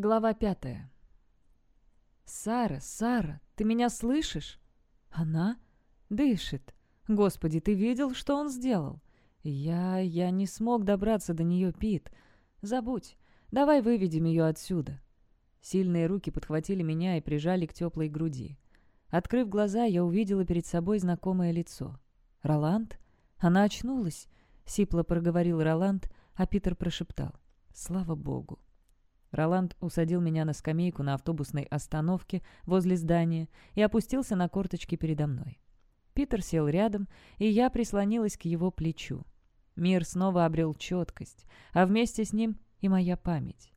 Глава пятая. «Сара, Сара, ты меня слышишь?» «Она? Дышит. Господи, ты видел, что он сделал?» «Я... я не смог добраться до нее, Пит. Забудь. Давай выведем ее отсюда». Сильные руки подхватили меня и прижали к теплой груди. Открыв глаза, я увидела перед собой знакомое лицо. «Роланд?» Она очнулась, — сипло проговорил Роланд, а Питер прошептал. «Слава богу!» Роланд усадил меня на скамейку на автобусной остановке возле здания и опустился на корточки передо мной. Питер сел рядом, и я прислонилась к его плечу. Мир снова обрел четкость, а вместе с ним и моя память.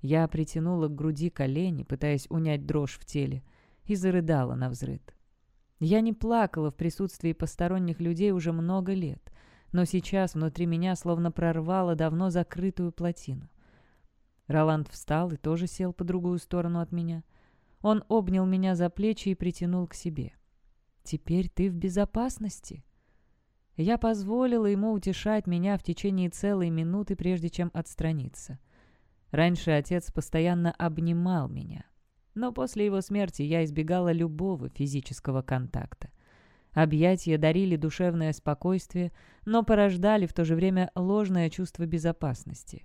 Я притянула к груди колени, пытаясь унять дрожь в теле, и зарыдала на взрыд. Я не плакала в присутствии посторонних людей уже много лет, но сейчас внутри меня словно прорвало давно закрытую плотину. Роланд встал и тоже сел по другую сторону от меня. Он обнял меня за плечи и притянул к себе. «Теперь ты в безопасности». Я позволила ему утешать меня в течение целой минуты, прежде чем отстраниться. Раньше отец постоянно обнимал меня, но после его смерти я избегала любого физического контакта. Объятия дарили душевное спокойствие, но порождали в то же время ложное чувство безопасности.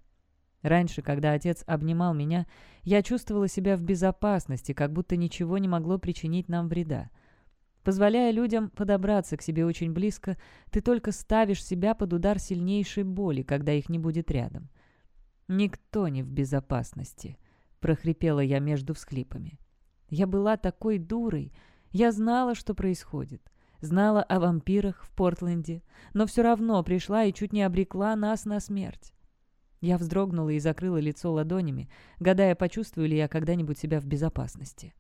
Раньше, когда отец обнимал меня, я чувствовала себя в безопасности, как будто ничего не могло причинить нам вреда. Позволяя людям подобраться к себе очень близко, ты только ставишь себя под удар сильнейшей боли, когда их не будет рядом. «Никто не в безопасности», — прохрипела я между всхлипами. Я была такой дурой. Я знала, что происходит. Знала о вампирах в Портленде, но все равно пришла и чуть не обрекла нас на смерть. Я вздрогнула и закрыла лицо ладонями, гадая, почувствую ли я когда-нибудь себя в безопасности.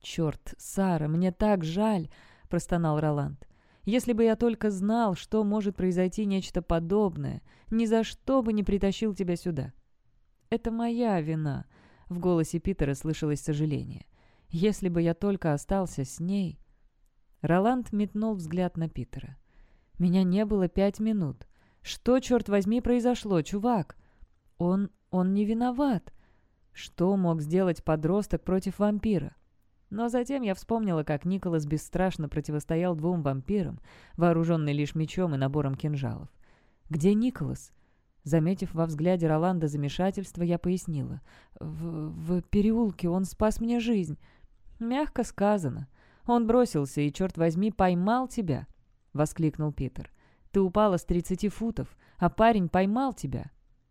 «Черт, Сара, мне так жаль!» — простонал Роланд. «Если бы я только знал, что может произойти нечто подобное, ни за что бы не притащил тебя сюда». «Это моя вина», — в голосе Питера слышалось сожаление. «Если бы я только остался с ней...» Роланд метнул взгляд на Питера. «Меня не было пять минут. Что, черт возьми, произошло, чувак? Он... он не виноват. Что мог сделать подросток против вампира? Но затем я вспомнила, как Николас бесстрашно противостоял двум вампирам, вооруженный лишь мечом и набором кинжалов. «Где Николас?» Заметив во взгляде Роланда замешательство, я пояснила. «В, в переулке он спас мне жизнь». «Мягко сказано. Он бросился и, черт возьми, поймал тебя!» — воскликнул Питер. Ты упала с 30 футов, а парень поймал тебя.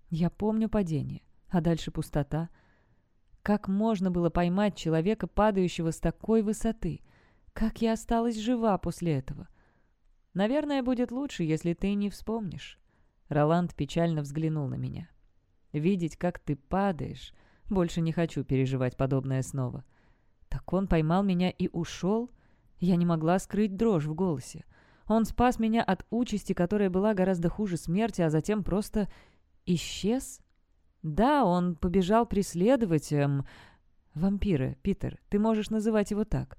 Я помню падение, а дальше пустота. Как можно было поймать человека, падающего с такой высоты? Как я осталась жива после этого? Наверное, будет лучше, если ты не вспомнишь. Роланд печально взглянул на меня. Видеть, как ты падаешь, больше не хочу переживать подобное снова. Так он поймал меня и ушел? Я не могла скрыть дрожь в голосе. Он спас меня от участи, которая была гораздо хуже смерти, а затем просто исчез? Да, он побежал преследовать... Эм, вампира, Питер, ты можешь называть его так.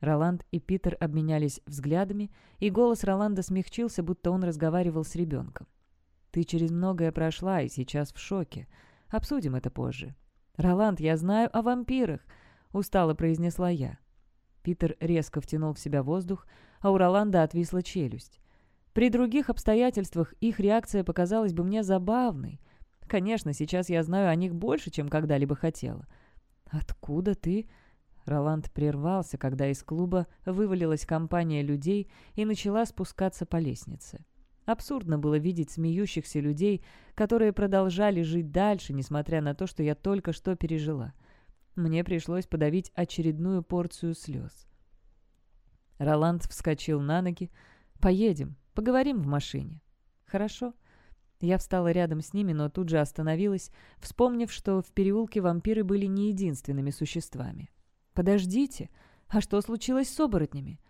Роланд и Питер обменялись взглядами, и голос Роланда смягчился, будто он разговаривал с ребенком. «Ты через многое прошла и сейчас в шоке. Обсудим это позже». «Роланд, я знаю о вампирах», — устало произнесла я. Питер резко втянул в себя воздух, а у Роланда отвисла челюсть. При других обстоятельствах их реакция показалась бы мне забавной. Конечно, сейчас я знаю о них больше, чем когда-либо хотела. «Откуда ты?» Роланд прервался, когда из клуба вывалилась компания людей и начала спускаться по лестнице. Абсурдно было видеть смеющихся людей, которые продолжали жить дальше, несмотря на то, что я только что пережила. Мне пришлось подавить очередную порцию слез. Роланд вскочил на ноги. «Поедем, поговорим в машине». «Хорошо». Я встала рядом с ними, но тут же остановилась, вспомнив, что в переулке вампиры были не единственными существами. «Подождите, а что случилось с оборотнями?»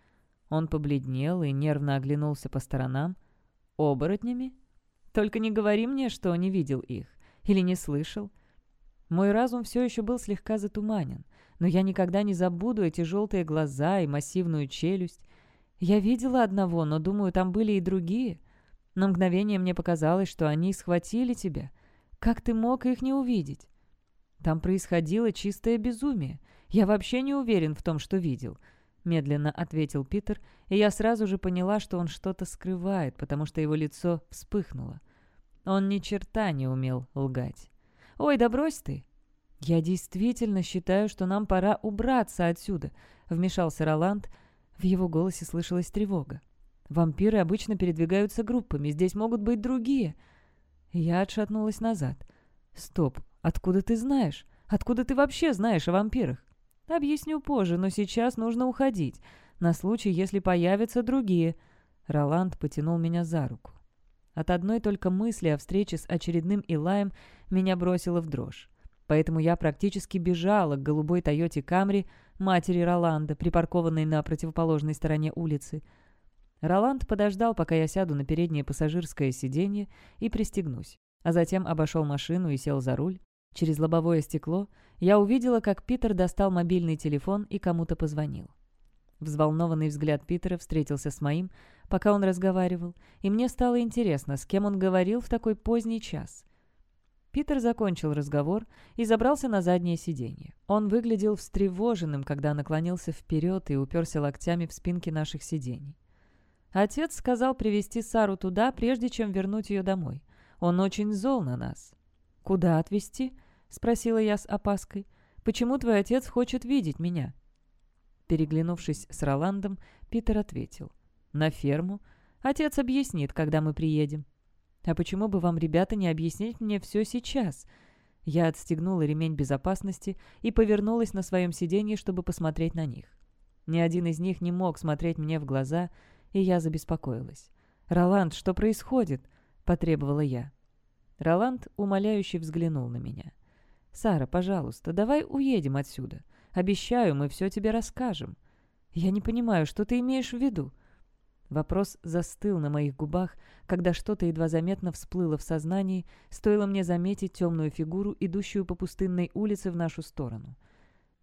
Он побледнел и нервно оглянулся по сторонам. «Оборотнями? Только не говори мне, что не видел их. Или не слышал. Мой разум все еще был слегка затуманен, но я никогда не забуду эти желтые глаза и массивную челюсть. Я видела одного, но, думаю, там были и другие. На мгновение мне показалось, что они схватили тебя. Как ты мог их не увидеть? Там происходило чистое безумие. Я вообще не уверен в том, что видел», — медленно ответил Питер, и я сразу же поняла, что он что-то скрывает, потому что его лицо вспыхнуло. Он ни черта не умел лгать. «Ой, да брось ты!» «Я действительно считаю, что нам пора убраться отсюда», — вмешался Роланд. В его голосе слышалась тревога. «Вампиры обычно передвигаются группами, здесь могут быть другие». Я отшатнулась назад. «Стоп, откуда ты знаешь? Откуда ты вообще знаешь о вампирах?» «Объясню позже, но сейчас нужно уходить, на случай, если появятся другие». Роланд потянул меня за руку. От одной только мысли о встрече с очередным Илаем меня бросило в дрожь. Поэтому я практически бежала к голубой Тойоте Камри матери Роланда, припаркованной на противоположной стороне улицы. Роланд подождал, пока я сяду на переднее пассажирское сиденье и пристегнусь, а затем обошел машину и сел за руль. Через лобовое стекло я увидела, как Питер достал мобильный телефон и кому-то позвонил. Взволнованный взгляд Питера встретился с моим, пока он разговаривал, и мне стало интересно, с кем он говорил в такой поздний час. Питер закончил разговор и забрался на заднее сиденье. Он выглядел встревоженным, когда наклонился вперед и уперся локтями в спинки наших сидений. Отец сказал привести Сару туда, прежде чем вернуть ее домой. Он очень зол на нас. «Куда отвезти?» — спросила я с опаской. «Почему твой отец хочет видеть меня?» Переглянувшись с Роландом, Питер ответил. «На ферму. Отец объяснит, когда мы приедем». «А почему бы вам, ребята, не объяснить мне все сейчас?» Я отстегнула ремень безопасности и повернулась на своем сиденье, чтобы посмотреть на них. Ни один из них не мог смотреть мне в глаза, и я забеспокоилась. «Роланд, что происходит?» — потребовала я. Роланд умоляюще взглянул на меня. «Сара, пожалуйста, давай уедем отсюда. Обещаю, мы все тебе расскажем. Я не понимаю, что ты имеешь в виду?» Вопрос застыл на моих губах, когда что-то едва заметно всплыло в сознании, стоило мне заметить темную фигуру, идущую по пустынной улице в нашу сторону.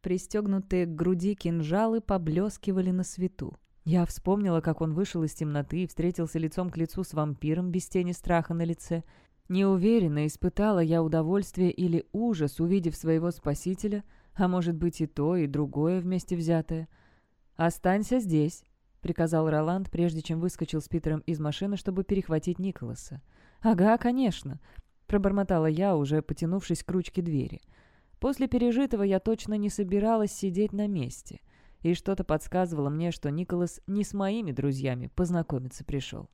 Пристегнутые к груди кинжалы поблескивали на свету. Я вспомнила, как он вышел из темноты и встретился лицом к лицу с вампиром без тени страха на лице. Неуверенно испытала я удовольствие или ужас, увидев своего спасителя — а может быть и то, и другое вместе взятое. «Останься здесь», — приказал Роланд, прежде чем выскочил с Питером из машины, чтобы перехватить Николаса. «Ага, конечно», — пробормотала я, уже потянувшись к ручке двери. После пережитого я точно не собиралась сидеть на месте, и что-то подсказывало мне, что Николас не с моими друзьями познакомиться пришел.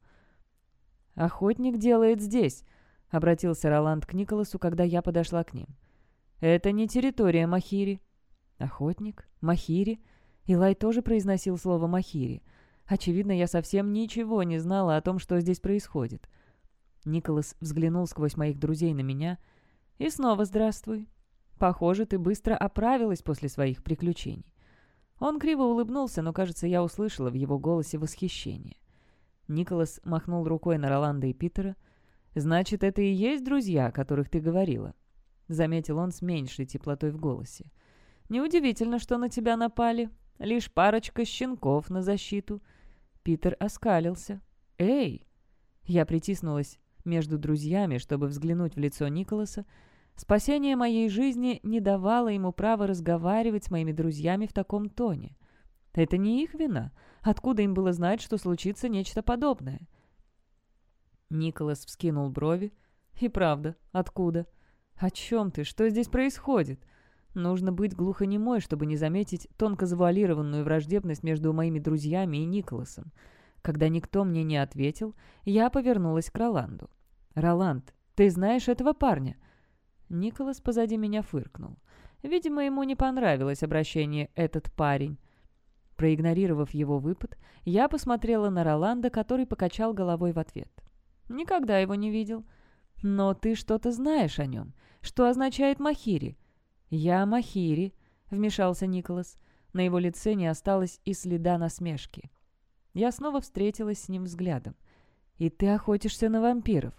«Охотник делает здесь», — обратился Роланд к Николасу, когда я подошла к ним. «Это не территория Махири». «Охотник? Махири?» Илай тоже произносил слово «Махири». Очевидно, я совсем ничего не знала о том, что здесь происходит. Николас взглянул сквозь моих друзей на меня. «И снова здравствуй. Похоже, ты быстро оправилась после своих приключений». Он криво улыбнулся, но, кажется, я услышала в его голосе восхищение. Николас махнул рукой на Роланда и Питера. «Значит, это и есть друзья, о которых ты говорила?» — заметил он с меньшей теплотой в голосе. «Неудивительно, что на тебя напали. Лишь парочка щенков на защиту». Питер оскалился. «Эй!» Я притиснулась между друзьями, чтобы взглянуть в лицо Николаса. Спасение моей жизни не давало ему права разговаривать с моими друзьями в таком тоне. Это не их вина. Откуда им было знать, что случится нечто подобное? Николас вскинул брови. «И правда, откуда?» «О чем ты? Что здесь происходит?» Нужно быть глухонемой, чтобы не заметить тонко завуалированную враждебность между моими друзьями и Николасом. Когда никто мне не ответил, я повернулась к Роланду. «Роланд, ты знаешь этого парня?» Николас позади меня фыркнул. Видимо, ему не понравилось обращение «этот парень». Проигнорировав его выпад, я посмотрела на Роланда, который покачал головой в ответ. «Никогда его не видел. Но ты что-то знаешь о нем. Что означает Махири?» «Я Махири», — вмешался Николас. На его лице не осталось и следа насмешки. Я снова встретилась с ним взглядом. «И ты охотишься на вампиров?»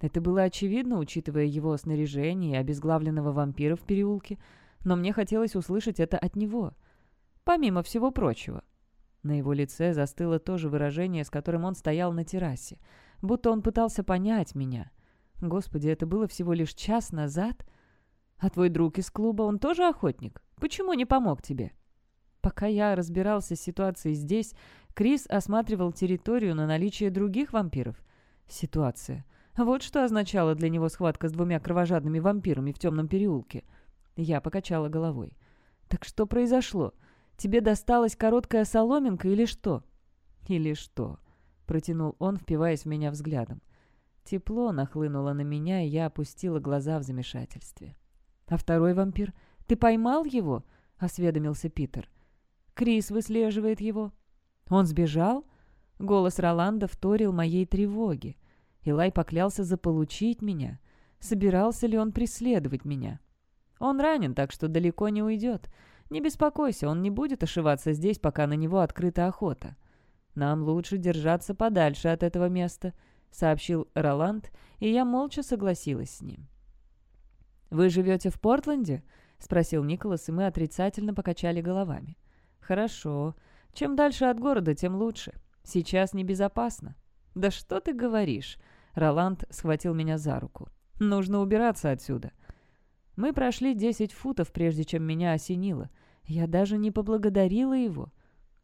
Это было очевидно, учитывая его снаряжение и обезглавленного вампира в переулке, но мне хотелось услышать это от него. Помимо всего прочего. На его лице застыло то же выражение, с которым он стоял на террасе, будто он пытался понять меня — Господи, это было всего лишь час назад. А твой друг из клуба, он тоже охотник? Почему не помог тебе?» Пока я разбирался с ситуацией здесь, Крис осматривал территорию на наличие других вампиров. Ситуация. Вот что означала для него схватка с двумя кровожадными вампирами в темном переулке. Я покачала головой. «Так что произошло? Тебе досталась короткая соломинка или что?» «Или что?» — протянул он, впиваясь в меня взглядом. Тепло нахлынуло на меня, и я опустила глаза в замешательстве. «А второй вампир? Ты поймал его?» — осведомился Питер. «Крис выслеживает его». «Он сбежал?» Голос Роланда вторил моей тревоге. Илай поклялся заполучить меня. Собирался ли он преследовать меня? Он ранен, так что далеко не уйдет. Не беспокойся, он не будет ошиваться здесь, пока на него открыта охота. Нам лучше держаться подальше от этого места», — сообщил Роланд, и я молча согласилась с ним. «Вы живете в Портленде?» — спросил Николас, и мы отрицательно покачали головами. «Хорошо. Чем дальше от города, тем лучше. Сейчас небезопасно». «Да что ты говоришь?» Роланд схватил меня за руку. «Нужно убираться отсюда». Мы прошли десять футов, прежде чем меня осенило. Я даже не поблагодарила его.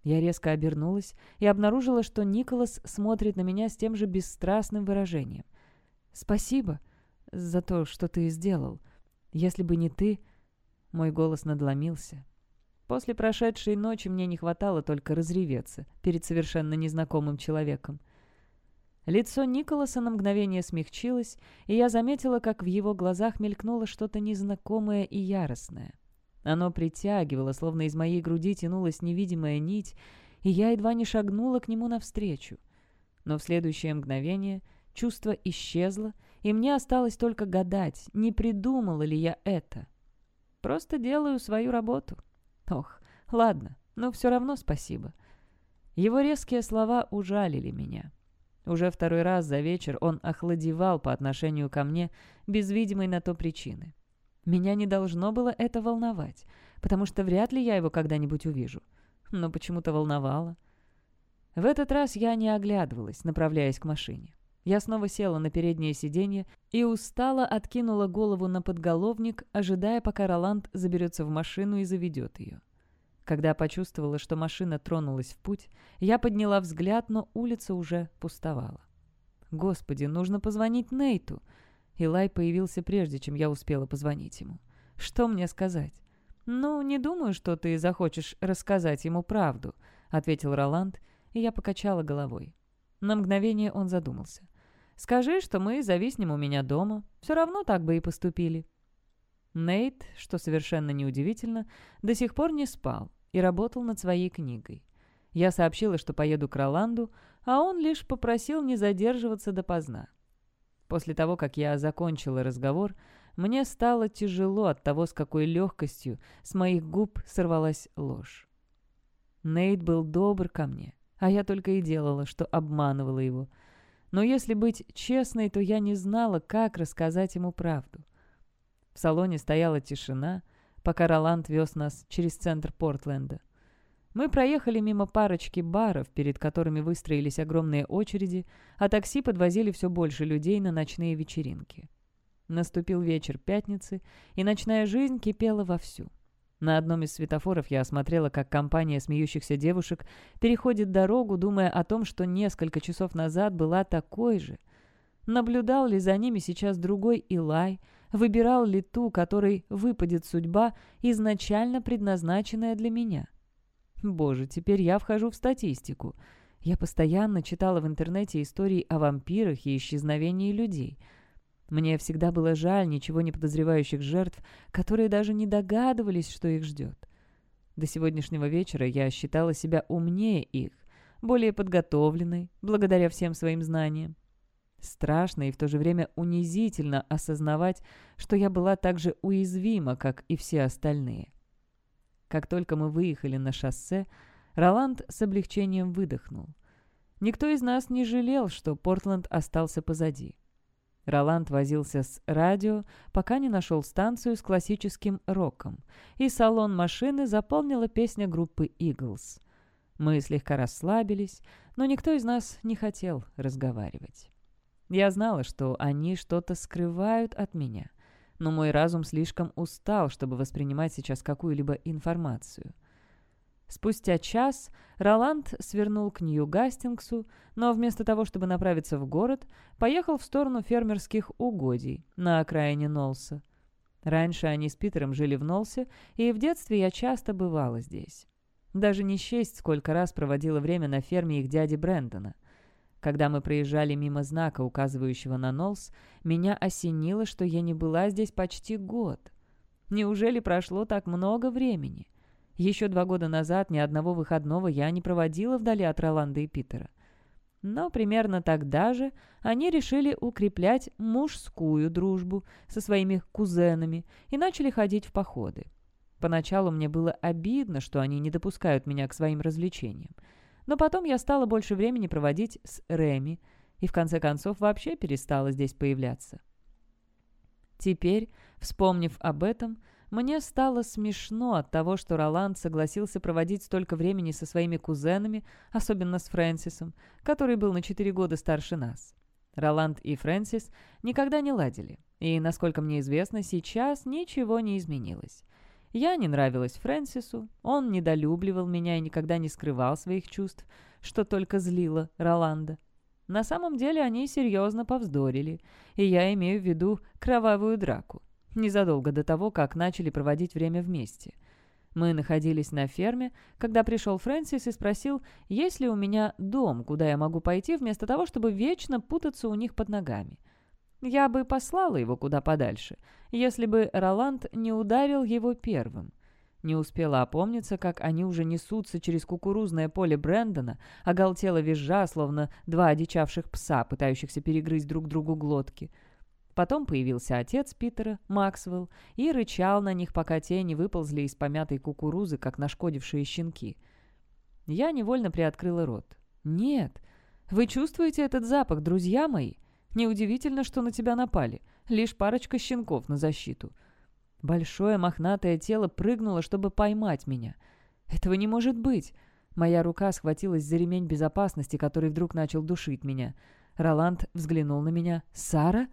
Я резко обернулась и обнаружила, что Николас смотрит на меня с тем же бесстрастным выражением. «Спасибо за то, что ты сделал. Если бы не ты...» Мой голос надломился. После прошедшей ночи мне не хватало только разреветься перед совершенно незнакомым человеком. Лицо Николаса на мгновение смягчилось, и я заметила, как в его глазах мелькнуло что-то незнакомое и яростное. Оно притягивало, словно из моей груди тянулась невидимая нить, и я едва не шагнула к нему навстречу. Но в следующее мгновение чувство исчезло, и мне осталось только гадать, не придумала ли я это. Просто делаю свою работу. Ох, ладно, но все равно спасибо. Его резкие слова ужалили меня. Уже второй раз за вечер он охладевал по отношению ко мне без видимой на то причины. Меня не должно было это волновать, потому что вряд ли я его когда-нибудь увижу. Но почему-то волновало. В этот раз я не оглядывалась, направляясь к машине. Я снова села на переднее сиденье и устало откинула голову на подголовник, ожидая, пока Роланд заберется в машину и заведет ее. Когда почувствовала, что машина тронулась в путь, я подняла взгляд, но улица уже пустовала. «Господи, нужно позвонить Нейту!» Илай появился прежде, чем я успела позвонить ему. «Что мне сказать?» «Ну, не думаю, что ты захочешь рассказать ему правду», — ответил Роланд, и я покачала головой. На мгновение он задумался. «Скажи, что мы зависнем у меня дома. Все равно так бы и поступили. Нейт, что совершенно неудивительно, до сих пор не спал и работал над своей книгой. Я сообщила, что поеду к Роланду, а он лишь попросил не задерживаться допоздна. После того, как я закончила разговор, мне стало тяжело от того, с какой легкостью с моих губ сорвалась ложь. Нейт был добр ко мне, а я только и делала, что обманывала его. Но если быть честной, то я не знала, как рассказать ему правду. В салоне стояла тишина, пока Роланд вез нас через центр Портленда. Мы проехали мимо парочки баров, перед которыми выстроились огромные очереди, а такси подвозили все больше людей на ночные вечеринки. Наступил вечер пятницы, и ночная жизнь кипела вовсю. На одном из светофоров я осмотрела, как компания смеющихся девушек переходит дорогу, думая о том, что несколько часов назад была такой же. Наблюдал ли за ними сейчас другой Илай, выбирал ли ту, которой выпадет судьба, изначально предназначенная для меня. Боже, теперь я вхожу в статистику. Я постоянно читала в интернете истории о вампирах и исчезновении людей. Мне всегда было жаль ничего не подозревающих жертв, которые даже не догадывались, что их ждет. До сегодняшнего вечера я считала себя умнее их, более подготовленной, благодаря всем своим знаниям. Страшно и в то же время унизительно осознавать, что я была так же уязвима, как и все остальные. Как только мы выехали на шоссе, Роланд с облегчением выдохнул. Никто из нас не жалел, что Портленд остался позади. Роланд возился с радио, пока не нашел станцию с классическим роком, и салон машины заполнила песня группы «Иглз». Мы слегка расслабились, но никто из нас не хотел разговаривать. Я знала, что они что-то скрывают от меня, но мой разум слишком устал, чтобы воспринимать сейчас какую-либо информацию. Спустя час Роланд свернул к Нью-Гастингсу, но вместо того, чтобы направиться в город, поехал в сторону фермерских угодий на окраине Нолса. Раньше они с Питером жили в Нолсе, и в детстве я часто бывала здесь. Даже не счесть, сколько раз проводила время на ферме их дяди Брэндона. Когда мы проезжали мимо знака, указывающего на Нолс, меня осенило, что я не была здесь почти год. Неужели прошло так много времени? Еще два года назад ни одного выходного я не проводила вдали от Роланда и Питера. Но примерно тогда же они решили укреплять мужскую дружбу со своими кузенами и начали ходить в походы. Поначалу мне было обидно, что они не допускают меня к своим развлечениям. Но потом я стала больше времени проводить с Реми и в конце концов вообще перестала здесь появляться. Теперь, вспомнив об этом, мне стало смешно от того, что Роланд согласился проводить столько времени со своими кузенами, особенно с Фрэнсисом, который был на четыре года старше нас. Роланд и Фрэнсис никогда не ладили, и, насколько мне известно, сейчас ничего не изменилось. Я не нравилась Фрэнсису, он недолюбливал меня и никогда не скрывал своих чувств, что только злило Роланда. На самом деле они серьезно повздорили, и я имею в виду кровавую драку незадолго до того, как начали проводить время вместе. Мы находились на ферме, когда пришел Фрэнсис и спросил, есть ли у меня дом, куда я могу пойти, вместо того, чтобы вечно путаться у них под ногами. Я бы послала его куда подальше, если бы Роланд не ударил его первым. Не успела опомниться, как они уже несутся через кукурузное поле Брэндона, оголтело визжа, словно два одичавших пса, пытающихся перегрызть друг другу глотки — Потом появился отец Питера, Максвелл, и рычал на них, пока те не выползли из помятой кукурузы, как нашкодившие щенки. Я невольно приоткрыла рот. «Нет. Вы чувствуете этот запах, друзья мои? Неудивительно, что на тебя напали. Лишь парочка щенков на защиту». Большое мохнатое тело прыгнуло, чтобы поймать меня. «Этого не может быть!» Моя рука схватилась за ремень безопасности, который вдруг начал душить меня. Роланд взглянул на меня. «Сара?»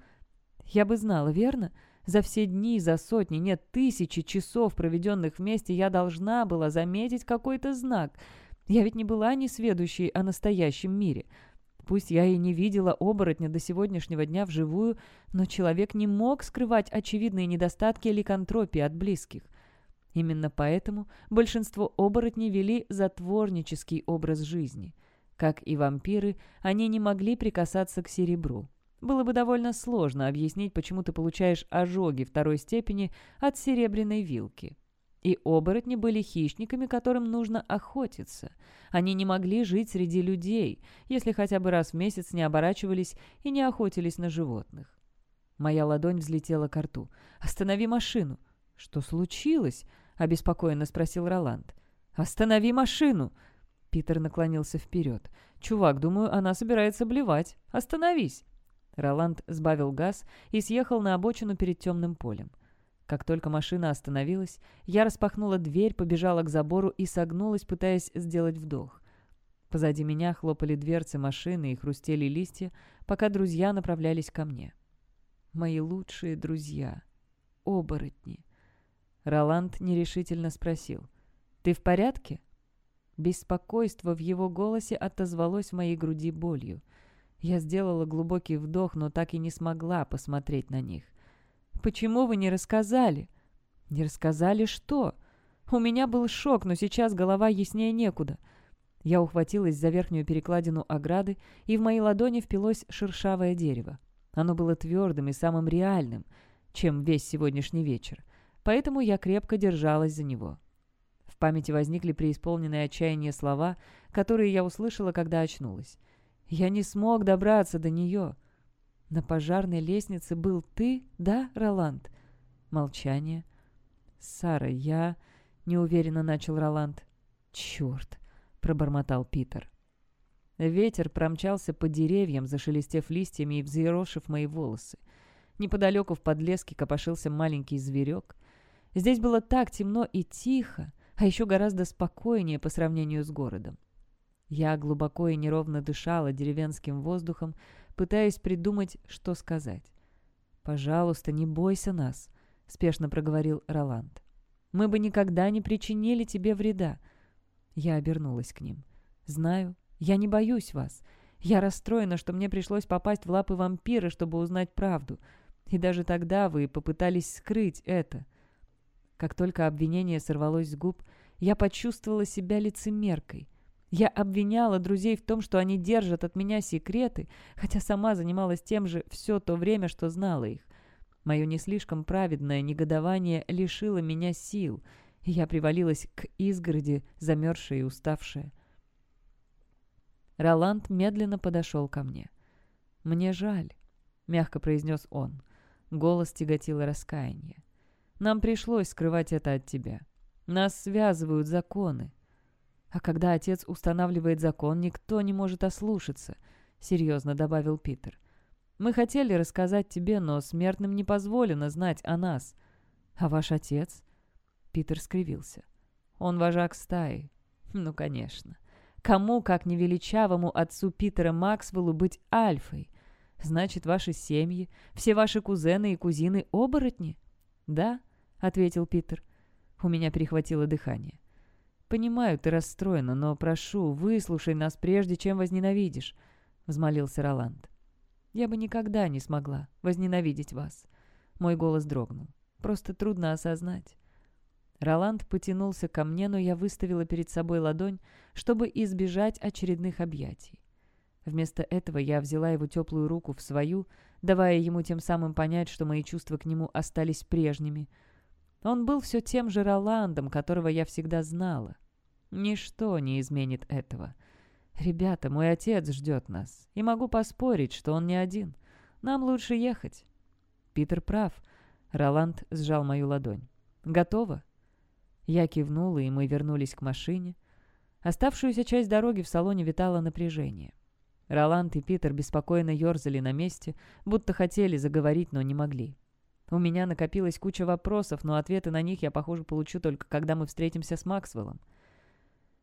Я бы знала, верно? За все дни, за сотни, нет, тысячи часов, проведенных вместе, я должна была заметить какой-то знак. Я ведь не была несведущей о настоящем мире. Пусть я и не видела оборотня до сегодняшнего дня вживую, но человек не мог скрывать очевидные недостатки ликантропии от близких. Именно поэтому большинство оборотней вели затворнический образ жизни. Как и вампиры, они не могли прикасаться к серебру. Было бы довольно сложно объяснить, почему ты получаешь ожоги второй степени от серебряной вилки. И оборотни были хищниками, которым нужно охотиться. Они не могли жить среди людей, если хотя бы раз в месяц не оборачивались и не охотились на животных. Моя ладонь взлетела к рту. «Останови машину!» «Что случилось?» — обеспокоенно спросил Роланд. «Останови машину!» Питер наклонился вперед. «Чувак, думаю, она собирается блевать. Остановись!» Роланд сбавил газ и съехал на обочину перед темным полем. Как только машина остановилась, я распахнула дверь, побежала к забору и согнулась, пытаясь сделать вдох. Позади меня хлопали дверцы машины и хрустели листья, пока друзья направлялись ко мне. Мои лучшие друзья. Оборотни. Роланд нерешительно спросил. «Ты в порядке?» Беспокойство в его голосе отозвалось в моей груди болью. Я сделала глубокий вдох, но так и не смогла посмотреть на них. «Почему вы не рассказали?» «Не рассказали что?» «У меня был шок, но сейчас голова яснее некуда». Я ухватилась за верхнюю перекладину ограды, и в мои ладони впилось шершавое дерево. Оно было твердым и самым реальным, чем весь сегодняшний вечер, поэтому я крепко держалась за него. В памяти возникли преисполненные отчаяния слова, которые я услышала, когда очнулась. Я не смог добраться до нее. На пожарной лестнице был ты, да, Роланд? Молчание. «Сара, я...» — неуверенно начал Роланд. «Черт!» — пробормотал Питер. Ветер промчался по деревьям, зашелестев листьями и взъерошив мои волосы. Неподалеку в подлеске копошился маленький зверек. Здесь было так темно и тихо, а еще гораздо спокойнее по сравнению с городом. Я глубоко и неровно дышала деревенским воздухом, пытаясь придумать, что сказать. «Пожалуйста, не бойся нас», спешно проговорил Роланд. «Мы бы никогда не причинили тебе вреда». Я обернулась к ним. «Знаю, я не боюсь вас. Я расстроена, что мне пришлось попасть в лапы вампира, чтобы узнать правду. И даже тогда вы попытались скрыть это». Как только обвинение сорвалось с губ, я почувствовала себя лицемеркой. Я обвиняла друзей в том, что они держат от меня секреты, хотя сама занималась тем же все то время, что знала их. Мое не слишком праведное негодование лишило меня сил, и я привалилась к изгороди, замерзшая и уставшая. Роланд медленно подошел ко мне. «Мне жаль», — мягко произнес он. Голос тяготило раскаяние. «Нам пришлось скрывать это от тебя. Нас связывают законы». «А когда отец устанавливает закон, никто не может ослушаться», — серьезно добавил Питер. Мы хотели рассказать тебе, но смертным не позволено знать о нас. А ваш отец?» Питер скривился. «Он вожак стаи». «Ну, конечно. Кому, как не величавому отцу Питера Максвеллу, быть альфой? Значит, ваши семьи, все ваши кузены и кузины — оборотни?» «Да», — ответил Питер. У меня перехватило дыхание. «Понимаю, ты расстроена, но прошу, выслушай нас, прежде чем возненавидишь», — взмолился Роланд. Я бы никогда не смогла возненавидеть вас». Мой голос дрогнул. «Просто трудно осознать». Роланд потянулся ко мне, но я выставила перед собой ладонь, чтобы избежать очередных объятий. Вместо этого я взяла его теплую руку в свою, давая ему тем самым понять, что мои чувства к нему остались прежними. Он был все тем же Роландом, которого я всегда знала. Ничто не изменит этого. «Ребята, мой отец ждет нас, и могу поспорить, что он не один. Нам лучше ехать». «Питер прав». Роланд сжал мою ладонь. «Готово?» Я кивнула, и мы вернулись к машине. Оставшуюся часть дороги в салоне витало напряжение. Роланд и Питер беспокойно ерзали на месте, будто хотели заговорить, но не могли. У меня накопилась куча вопросов, но ответы на них я, похоже, получу только когда мы встретимся с Максвеллом.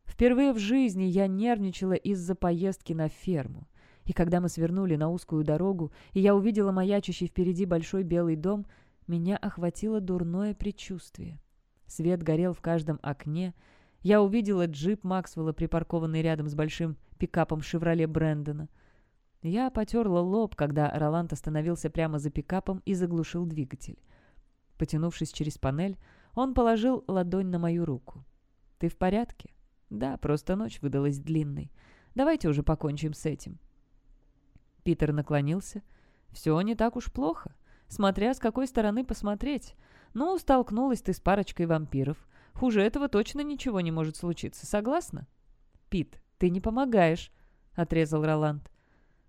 Впервые в жизни я нервничала из-за поездки на ферму. И когда мы свернули на узкую дорогу, и я увидела маячащий впереди большой белый дом, меня охватило дурное предчувствие. Свет горел в каждом окне. Я увидела джип Максвелла, припаркованный рядом с большим пикапом «Шевроле» Брэндона. Я потерла лоб, когда Роланд остановился прямо за пикапом и заглушил двигатель. Потянувшись через панель, он положил ладонь на мою руку. «Ты в порядке?» «Да, просто ночь выдалась длинной. Давайте уже покончим с этим». Питер наклонился. «Все не так уж плохо, смотря с какой стороны посмотреть. Ну, столкнулась ты с парочкой вампиров. Хуже этого точно ничего не может случиться, согласна?» «Пит, ты не помогаешь», — отрезал Роланд.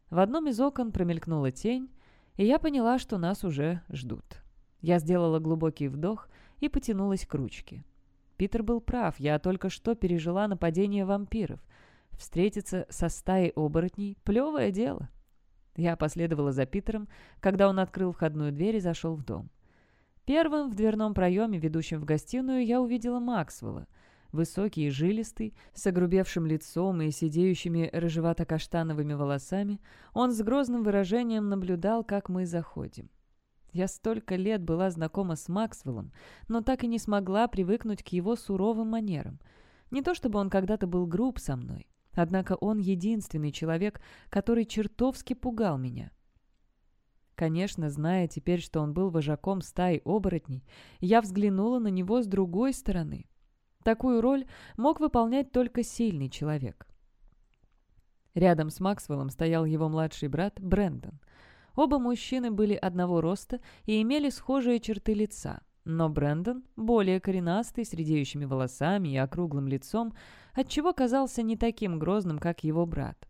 В одном из окон промелькнула тень, и я поняла, что нас уже ждут. Я сделала глубокий вдох и потянулась к ручке. Питер был прав, я только что пережила нападение вампиров. Встретиться со стаей оборотней – плевое дело. Я последовала за Питером, когда он открыл входную дверь и зашел в дом. Первым в дверном проеме, ведущем в гостиную, я увидела Максвелла. Высокий и жилистый, с огрубевшим лицом и сидеющими рыжевато-каштановыми волосами, он с грозным выражением наблюдал, как мы заходим. Я столько лет была знакома с Максвеллом, но так и не смогла привыкнуть к его суровым манерам. Не то чтобы он когда-то был груб со мной, однако он единственный человек, который чертовски пугал меня. Конечно, зная теперь, что он был вожаком стаи оборотней, я взглянула на него с другой стороны. Такую роль мог выполнять только сильный человек. Рядом с Максвеллом стоял его младший брат Брэндон. Оба мужчины были одного роста и имели схожие черты лица. Но Брэндон, более коренастый, с редеющими волосами и округлым лицом, отчего казался не таким грозным, как его брат.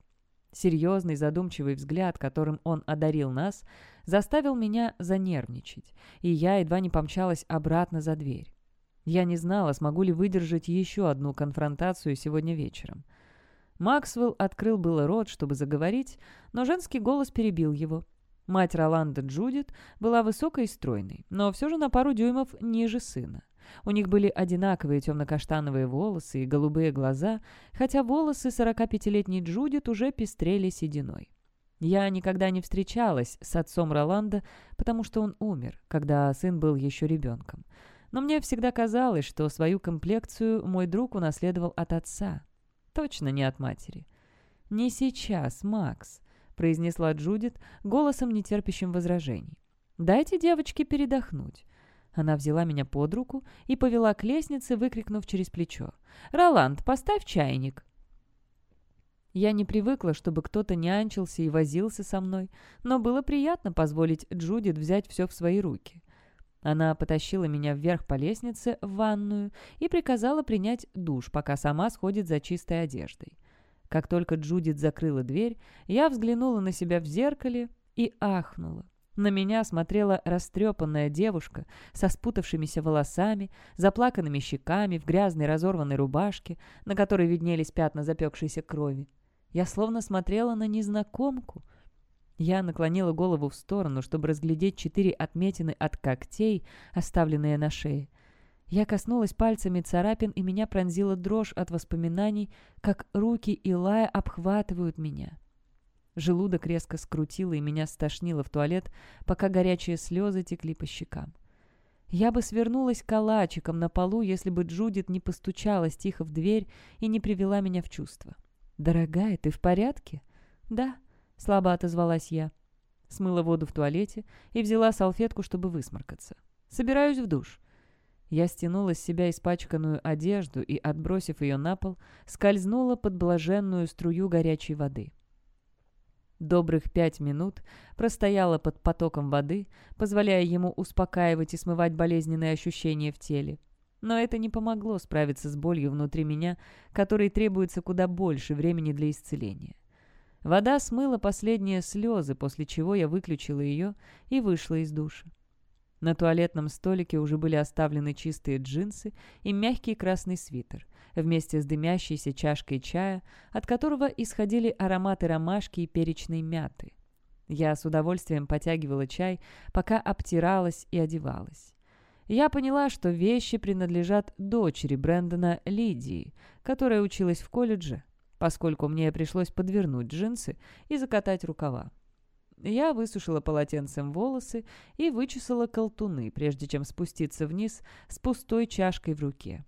Серьезный задумчивый взгляд, которым он одарил нас, заставил меня занервничать, и я едва не помчалась обратно за дверь. Я не знала, смогу ли выдержать еще одну конфронтацию сегодня вечером. Максвелл открыл было рот, чтобы заговорить, но женский голос перебил его – Мать Роланда Джудит была высокой и стройной, но все же на пару дюймов ниже сына. У них были одинаковые темно-каштановые волосы и голубые глаза, хотя волосы 45-летней Джудит уже пестрели сединой. Я никогда не встречалась с отцом Роланда, потому что он умер, когда сын был еще ребенком. Но мне всегда казалось, что свою комплекцию мой друг унаследовал от отца. Точно не от матери. «Не сейчас, Макс», — произнесла Джудит голосом, нетерпящим возражений. «Дайте девочке передохнуть». Она взяла меня под руку и повела к лестнице, выкрикнув через плечо. «Роланд, поставь чайник!» Я не привыкла, чтобы кто-то нянчился и возился со мной, но было приятно позволить Джудит взять все в свои руки. Она потащила меня вверх по лестнице в ванную и приказала принять душ, пока сама сходит за чистой одеждой. Как только Джудит закрыла дверь, я взглянула на себя в зеркале и ахнула. На меня смотрела растрепанная девушка со спутавшимися волосами, заплаканными щеками, в грязной разорванной рубашке, на которой виднелись пятна запекшейся крови. Я словно смотрела на незнакомку. Я наклонила голову в сторону, чтобы разглядеть четыре отметины от когтей, оставленные на шее. Я коснулась пальцами царапин, и меня пронзила дрожь от воспоминаний, как руки Илая обхватывают меня. Желудок резко скрутило, и меня стошнило в туалет, пока горячие слезы текли по щекам. Я бы свернулась калачиком на полу, если бы Джудит не постучалась тихо в дверь и не привела меня в чувство. «Дорогая, ты в порядке?» «Да», — слабо отозвалась я. Смыла воду в туалете и взяла салфетку, чтобы высморкаться. «Собираюсь в душ». Я стянула с себя испачканную одежду и, отбросив ее на пол, скользнула под блаженную струю горячей воды. Добрых пять минут простояла под потоком воды, позволяя ему успокаивать и смывать болезненные ощущения в теле. Но это не помогло справиться с болью внутри меня, которой требуется куда больше времени для исцеления. Вода смыла последние слезы, после чего я выключила ее и вышла из душа. На туалетном столике уже были оставлены чистые джинсы и мягкий красный свитер, вместе с дымящейся чашкой чая, от которого исходили ароматы ромашки и перечной мяты. Я с удовольствием потягивала чай, пока обтиралась и одевалась. Я поняла, что вещи принадлежат дочери Брэндона Лидии, которая училась в колледже, поскольку мне пришлось подвернуть джинсы и закатать рукава. Я высушила полотенцем волосы и вычесала колтуны, прежде чем спуститься вниз с пустой чашкой в руке.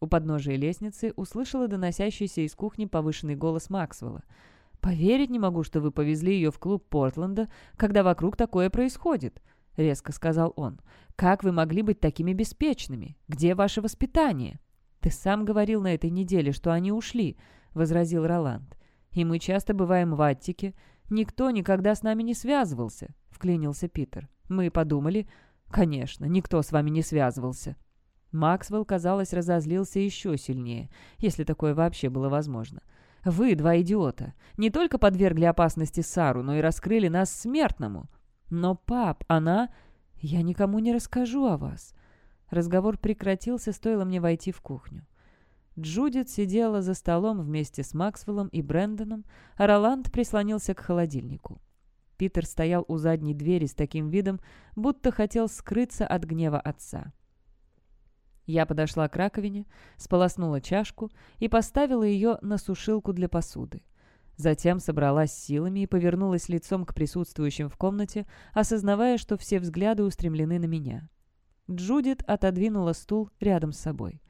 У подножия лестницы услышала доносящийся из кухни повышенный голос Максвелла. «Поверить не могу, что вы повезли ее в клуб Портленда, когда вокруг такое происходит», — резко сказал он. «Как вы могли быть такими беспечными? Где ваше воспитание?» «Ты сам говорил на этой неделе, что они ушли», — возразил Роланд. «И мы часто бываем в Аттике. Никто никогда с нами не связывался», — вклинился Питер. «Мы подумали...» «Конечно, никто с вами не связывался». Максвелл, казалось, разозлился еще сильнее, если такое вообще было возможно. «Вы, два идиота, не только подвергли опасности Сару, но и раскрыли нас смертному. Но, пап, она... Я никому не расскажу о вас». Разговор прекратился, стоило мне войти в кухню. Джудит сидела за столом вместе с Максвеллом и Брэндоном, а Роланд прислонился к холодильнику. Питер стоял у задней двери с таким видом, будто хотел скрыться от гнева отца. Я подошла к раковине, сполоснула чашку и поставила ее на сушилку для посуды. Затем собралась силами и повернулась лицом к присутствующим в комнате, осознавая, что все взгляды устремлены на меня. Джудит отодвинула стул рядом с собой.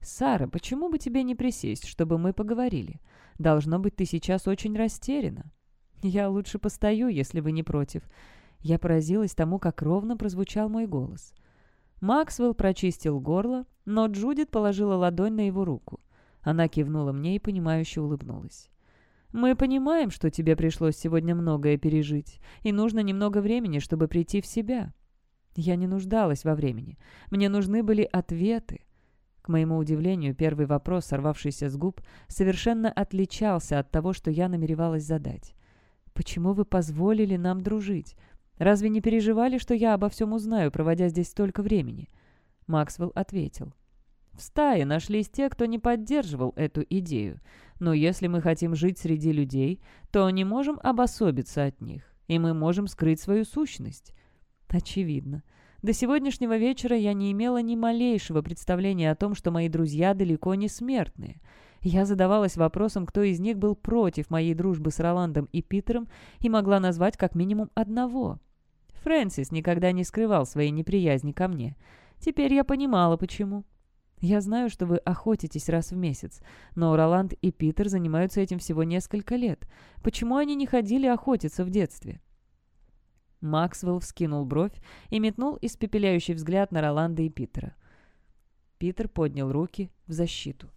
«Сара, почему бы тебе не присесть, чтобы мы поговорили? Должно быть, ты сейчас очень растеряна». «Я лучше постою, если вы не против». Я поразилась тому, как ровно прозвучал мой голос. Максвелл прочистил горло, но Джудит положила ладонь на его руку. Она кивнула мне и, понимающе улыбнулась. «Мы понимаем, что тебе пришлось сегодня многое пережить, и нужно немного времени, чтобы прийти в себя». Я не нуждалась во времени. Мне нужны были ответы. К моему удивлению, первый вопрос, сорвавшийся с губ, совершенно отличался от того, что я намеревалась задать. «Почему вы позволили нам дружить? Разве не переживали, что я обо всем узнаю, проводя здесь столько времени?» Максвелл ответил. В стае нашлись те, кто не поддерживал эту идею. Но если мы хотим жить среди людей, то не можем обособиться от них, и мы можем скрыть свою сущность. Очевидно. До сегодняшнего вечера я не имела ни малейшего представления о том, что мои друзья далеко не смертные. Я задавалась вопросом, кто из них был против моей дружбы с Роландом и Питером, и могла назвать как минимум одного. Фрэнсис никогда не скрывал своей неприязни ко мне. Теперь я понимала, почему. Я знаю, что вы охотитесь раз в месяц, но Роланд и Питер занимаются этим всего несколько лет. Почему они не ходили охотиться в детстве?» Максвелл вскинул бровь и метнул испепеляющий взгляд на Роланда и Питера. Питер поднял руки в защиту.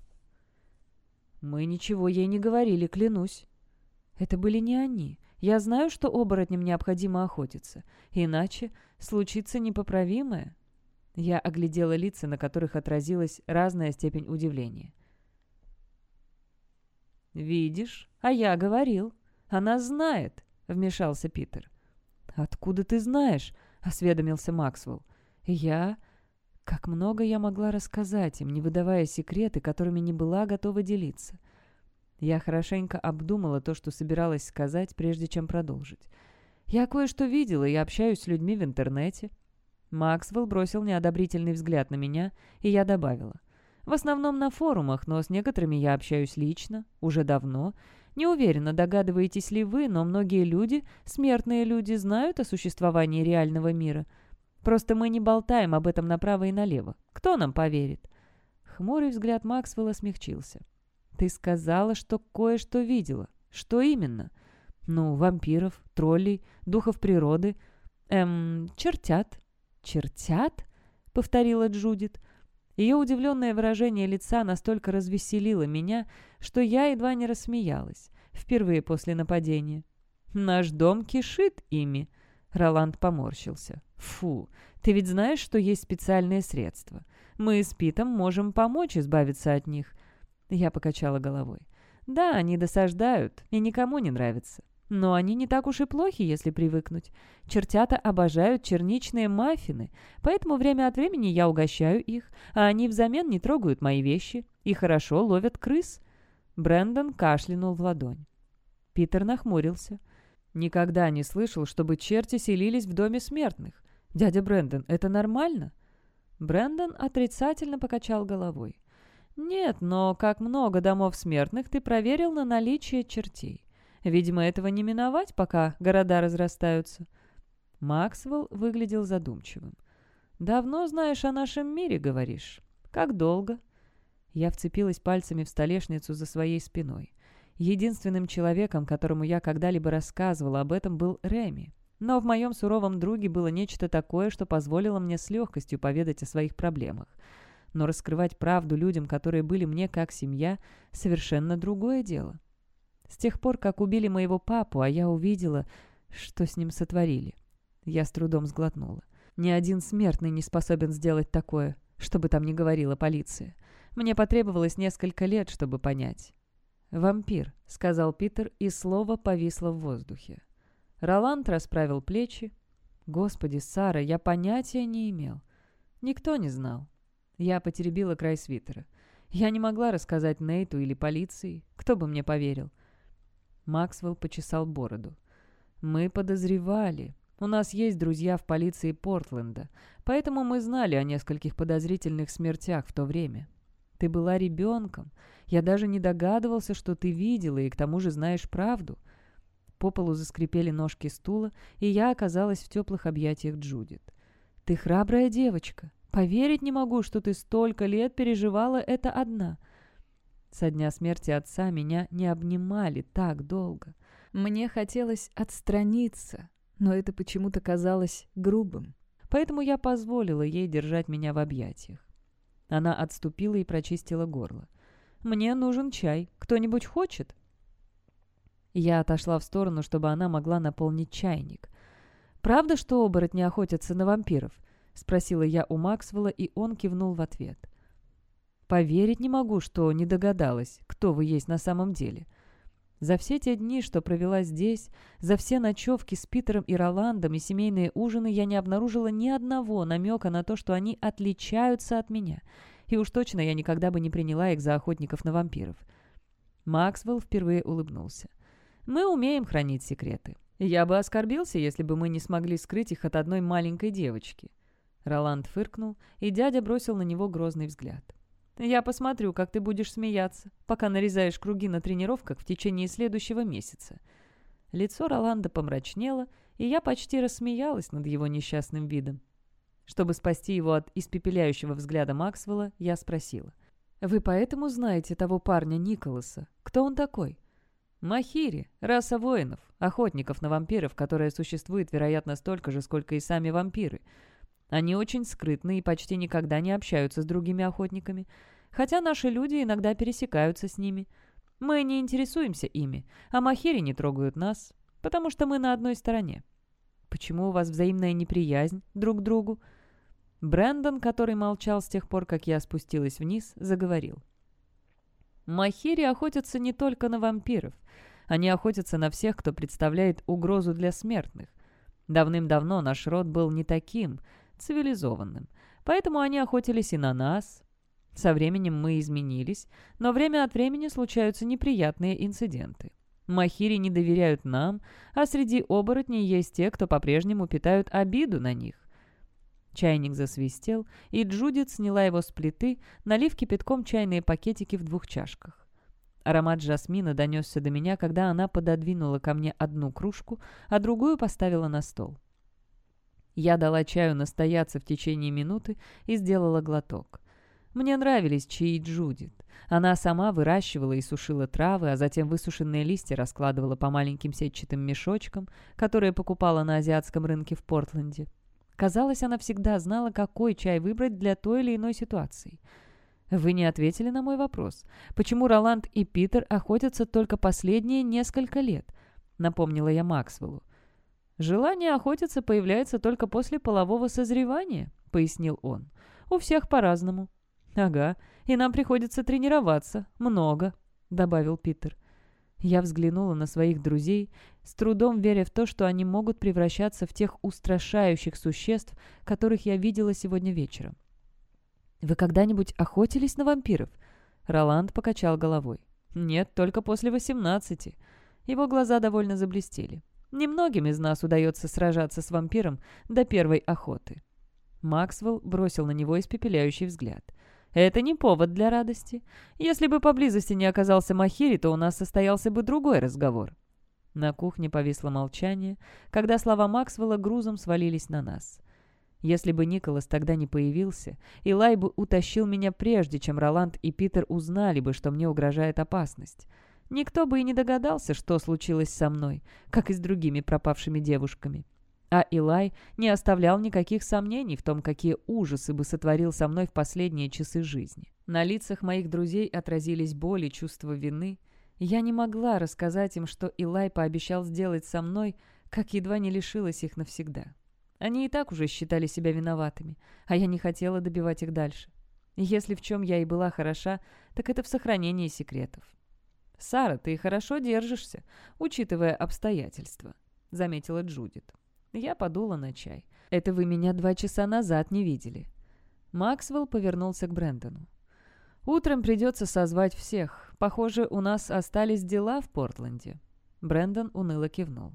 «Мы ничего ей не говорили, клянусь. Это были не они. Я знаю, что оборотням необходимо охотиться, иначе случится непоправимое». Я оглядела лица, на которых отразилась разная степень удивления. «Видишь? А я говорил. Она знает», — вмешался Питер. «Откуда ты знаешь?» — осведомился Максвелл. «Я...» Как много я могла рассказать им, не выдавая секреты, которыми не была готова делиться. Я хорошенько обдумала то, что собиралась сказать, прежде чем продолжить. Я кое-что видела и общаюсь с людьми в интернете. Максвелл бросил неодобрительный взгляд на меня, и я добавила. В основном на форумах, но с некоторыми я общаюсь лично, уже давно, не уверена, догадываетесь ли вы, но многие люди, смертные люди, знают о существовании реального мира. Просто мы не болтаем об этом направо и налево. Кто нам поверит?» Хмурый взгляд Максвелла смягчился. «Ты сказала, что кое-что видела. Что именно?» «Ну, вампиров, троллей, духов природы. Эм, чертят». «Чертят?» — повторила Джудит. Ее удивленное выражение лица настолько развеселило меня, что я едва не рассмеялась, впервые после нападения. «Наш дом кишит ими», — Роланд поморщился. «Фу, ты ведь знаешь, что есть специальные средства. Мы с Питом можем помочь избавиться от них». Я покачала головой. «Да, они досаждают и никому не нравятся. Но они не так уж и плохи, если привыкнуть. Чертята обожают черничные маффины, поэтому время от времени я угощаю их, а они взамен не трогают мои вещи и хорошо ловят крыс». Брэндон кашлянул в ладонь. Питер нахмурился. «Никогда не слышал, чтобы черти селились в доме смертных. Дядя Брэндон, это нормально?» Брэндон отрицательно покачал головой. «Нет, но как много домов смертных ты проверил на наличие чертей. Видимо, этого не миновать, пока города разрастаются». Максвелл выглядел задумчивым. «Давно знаешь о нашем мире, говоришь? Как долго?» Я вцепилась пальцами в столешницу за своей спиной. Единственным человеком, которому я когда-либо рассказывала об этом, был Реми. Но в моем суровом друге было нечто такое, что позволило мне с легкостью поведать о своих проблемах. Но раскрывать правду людям, которые были мне как семья, совершенно другое дело. С тех пор, как убили моего папу, а я увидела, что с ним сотворили. Я с трудом сглотнула. Ни один смертный не способен сделать такое, чтобы там не говорила полиция. Мне потребовалось несколько лет, чтобы понять. «Вампир», — сказал Питер, и слово повисло в воздухе. Роланд расправил плечи. «Господи, Сара, я понятия не имел. Никто не знал». Я потеребила край свитера. Я не могла рассказать Нейту или полиции. Кто бы мне поверил? Максвелл почесал бороду. «Мы подозревали. У нас есть друзья в полиции Портленда, поэтому мы знали о нескольких подозрительных смертях в то время. Ты была ребенком. Я даже не догадывался, что ты видела, и к тому же знаешь правду». По полу заскрипели ножки стула, и я оказалась в теплых объятиях Джудит. «Ты храбрая девочка. Поверить не могу, что ты столько лет переживала это одна». Со дня смерти отца меня не обнимали так долго. Мне хотелось отстраниться, но это почему-то казалось грубым. Поэтому я позволила ей держать меня в объятиях. Она отступила и прочистила горло. «Мне нужен чай. Кто-нибудь хочет?» Я отошла в сторону, чтобы она могла наполнить чайник. «Правда, что оборотни охотятся на вампиров?» — спросила я у Максвелла, и он кивнул в ответ. Поверить не могу, что не догадалась, кто вы есть на самом деле. За все те дни, что провела здесь, за все ночевки с Питером и Роландом и семейные ужины я не обнаружила ни одного намека на то, что они отличаются от меня. И уж точно я никогда бы не приняла их за охотников на вампиров. Максвелл впервые улыбнулся. «Мы умеем хранить секреты. Я бы оскорбился, если бы мы не смогли скрыть их от одной маленькой девочки». Роланд фыркнул, и дядя бросил на него грозный взгляд. Я посмотрю, как ты будешь смеяться, пока нарезаешь круги на тренировках в течение следующего месяца». Лицо Роланда помрачнело, и я почти рассмеялась над его несчастным видом. Чтобы спасти его от испепеляющего взгляда Максвелла, я спросила. «Вы поэтому знаете того парня Николаса? Кто он такой?» «Махири, раса воинов, охотников на вампиров, которая существует, вероятно, столько же, сколько и сами вампиры. Они очень скрытны и почти никогда не общаются с другими охотниками, хотя наши люди иногда пересекаются с ними. Мы не интересуемся ими, а махири не трогают нас, потому что мы на одной стороне. Почему у вас взаимная неприязнь друг к другу?» Брэндон, который молчал с тех пор, как я спустилась вниз, заговорил. «Махири охотятся не только на вампиров. Они охотятся на всех, кто представляет угрозу для смертных. Давным-давно наш род был не таким, цивилизованным, поэтому они охотились и на нас. Со временем мы изменились, но время от времени случаются неприятные инциденты. Махири не доверяют нам, а среди оборотней есть те, кто по-прежнему питают обиду на них. Чайник засвистел, и Джудит сняла его с плиты, налив кипятком чайные пакетики в двух чашках. Аромат жасмина донесся до меня, когда она пододвинула ко мне одну кружку, а другую поставила на стол. Я дала чаю настояться в течение минуты и сделала глоток. Мне нравились чаи Джудит. Она сама выращивала и сушила травы, а затем высушенные листья раскладывала по маленьким сетчатым мешочкам, которые покупала на азиатском рынке в Портленде. Казалось, она всегда знала, какой чай выбрать для той или иной ситуации. Вы не ответили на мой вопрос. Почему Роланд и Питер охотятся только последние несколько лет? Напомнила я Максвеллу. «Желание охотиться появляется только после полового созревания», — пояснил он. «У всех по-разному». «Ага, и нам приходится тренироваться. Много», — добавил Питер. Я взглянула на своих друзей, с трудом веря в то, что они могут превращаться в тех устрашающих существ, которых я видела сегодня вечером. «Вы когда-нибудь охотились на вампиров?» Роланд покачал головой. «Нет, только после восемнадцати». Его глаза довольно заблестели. «Немногим из нас удается сражаться с вампиром до первой охоты». Максвелл бросил на него испепеляющий взгляд. Это не повод для радости. Если бы поблизости не оказался Махири, то у нас состоялся бы другой разговор». На кухне повисло молчание, когда слова Максвелла грузом свалились на нас. Если бы Николас тогда не появился, Илай бы утащил меня прежде, чем Роланд и Питер узнали бы, что мне угрожает опасность. Никто бы и не догадался, что случилось со мной, как и с другими пропавшими девушками. А Илай не оставлял никаких сомнений в том, какие ужасы бы сотворил со мной в последние часы жизни. На лицах моих друзей отразились боль и чувство вины. Я не могла рассказать им, что Илай пообещал сделать со мной, как едва не лишилась их навсегда. Они и так уже считали себя виноватыми, а я не хотела добивать их дальше. если в чем я и была хороша, так это в сохранении секретов. «Сара, ты хорошо держишься, учитывая обстоятельства», — заметила Джудит. Я подула на чай. «Это вы меня два часа назад не видели». Максвелл повернулся к Брэндону. «Утром придется созвать всех. Похоже, у нас остались дела в Портленде». Брэндон уныло кивнул.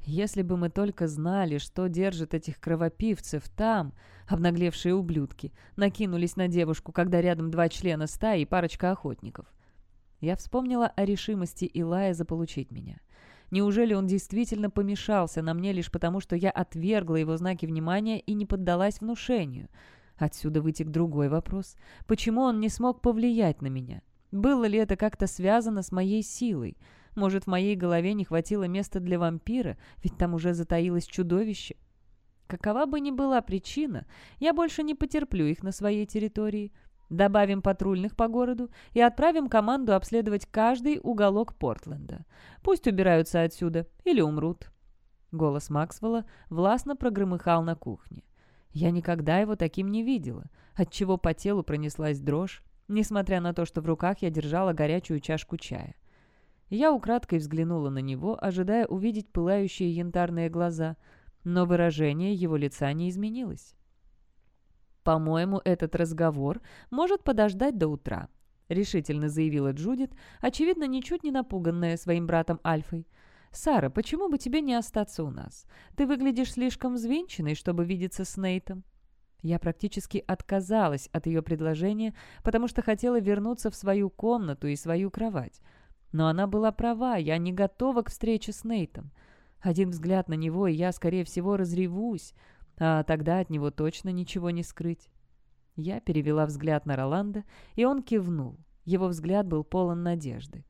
«Если бы мы только знали, что держит этих кровопивцев там, обнаглевшие ублюдки, накинулись на девушку, когда рядом два члена стаи и парочка охотников». Я вспомнила о решимости Илая заполучить меня. Неужели он действительно помешался на мне лишь потому, что я отвергла его знаки внимания и не поддалась внушению? Отсюда вытек другой вопрос. Почему он не смог повлиять на меня? Было ли это как-то связано с моей силой? Может, в моей голове не хватило места для вампира, ведь там уже затаилось чудовище? Какова бы ни была причина, я больше не потерплю их на своей территории. Добавим патрульных по городу и отправим команду обследовать каждый уголок Портленда. Пусть убираются отсюда или умрут». Голос Максвелла властно прогромыхал на кухне. Я никогда его таким не видела, отчего по телу пронеслась дрожь, несмотря на то, что в руках я держала горячую чашку чая. Я украдкой взглянула на него, ожидая увидеть пылающие янтарные глаза, но выражение его лица не изменилось. «По-моему, этот разговор может подождать до утра», — решительно заявила Джудит, очевидно, ничуть не напуганная своим братом Альфой. «Сара, почему бы тебе не остаться у нас? Ты выглядишь слишком взвинченной, чтобы видеться с Нейтом». Я практически отказалась от ее предложения, потому что хотела вернуться в свою комнату и свою кровать. Но она была права, я не готова к встрече с Нейтом. Один взгляд на него, и я, скорее всего, разревусь, а тогда от него точно ничего не скрыть. Я перевела взгляд на Роланда, и он кивнул. Его взгляд был полон надежды.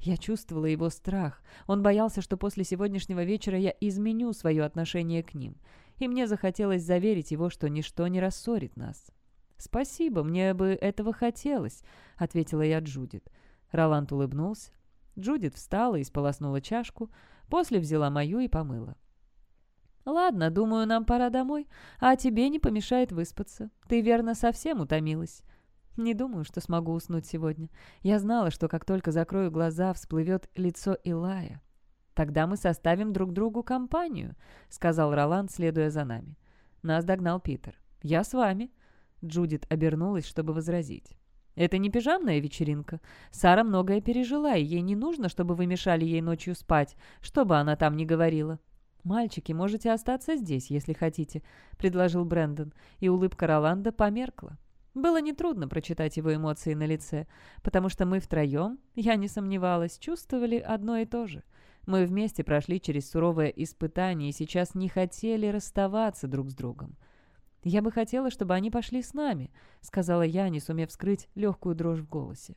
Я чувствовала его страх. Он боялся, что после сегодняшнего вечера я изменю свое отношение к ним. И мне захотелось заверить его, что ничто не рассорит нас. «Спасибо, мне бы этого хотелось», — ответила я Джудит. Роланд улыбнулся. Джудит встала и сполоснула чашку, после взяла мою и помыла. «Ладно, думаю, нам пора домой, а тебе не помешает выспаться. Ты, верно, совсем утомилась». Не думаю, что смогу уснуть сегодня. Я знала, что как только закрою глаза, всплывет лицо Илая. «Тогда мы составим друг другу компанию», — сказал Роланд, следуя за нами. Нас догнал Питер. «Я с вами». Джудит обернулась, чтобы возразить. «Это не пижамная вечеринка. Сара многое пережила, и ей не нужно, чтобы вы мешали ей ночью спать, что бы она там ни говорила». «Мальчики, можете остаться здесь, если хотите», — предложил Брэндон, и улыбка Роланда померкла. Было нетрудно прочитать его эмоции на лице, потому что мы втроем, я не сомневалась, чувствовали одно и то же. Мы вместе прошли через суровое испытание и сейчас не хотели расставаться друг с другом. «Я бы хотела, чтобы они пошли с нами», — сказала я, не сумев скрыть легкую дрожь в голосе.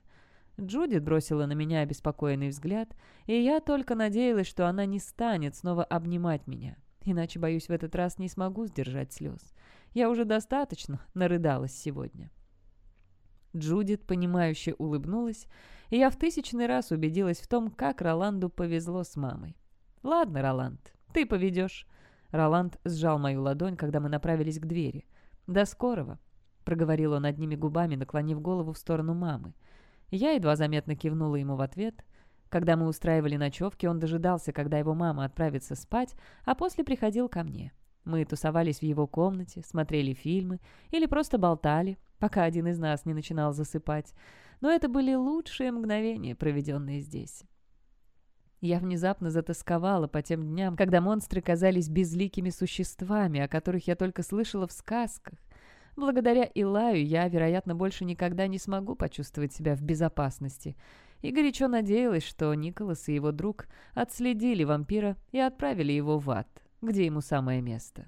Джудит бросила на меня обеспокоенный взгляд, и я только надеялась, что она не станет снова обнимать меня. Иначе, боюсь, в этот раз не смогу сдержать слез. Я уже достаточно нарыдалась сегодня». Джудит, понимающе улыбнулась, и я в тысячный раз убедилась в том, как Роланду повезло с мамой. «Ладно, Роланд, ты поведешь». Роланд сжал мою ладонь, когда мы направились к двери. «До скорого», — проговорил он одними губами, наклонив голову в сторону мамы. Я едва заметно кивнула ему в ответ. Когда мы устраивали ночевки, он дожидался, когда его мама отправится спать, а после приходил ко мне. Мы тусовались в его комнате, смотрели фильмы или просто болтали, пока один из нас не начинал засыпать. Но это были лучшие мгновения, проведенные здесь. Я внезапно затасковала по тем дням, когда монстры казались безликими существами, о которых я только слышала в сказках. Благодаря Илаю я, вероятно, больше никогда не смогу почувствовать себя в безопасности. И горячо надеялась, что Николас и его друг отследили вампира и отправили его в ад где ему самое место.